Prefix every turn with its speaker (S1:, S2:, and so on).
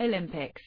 S1: Olympics.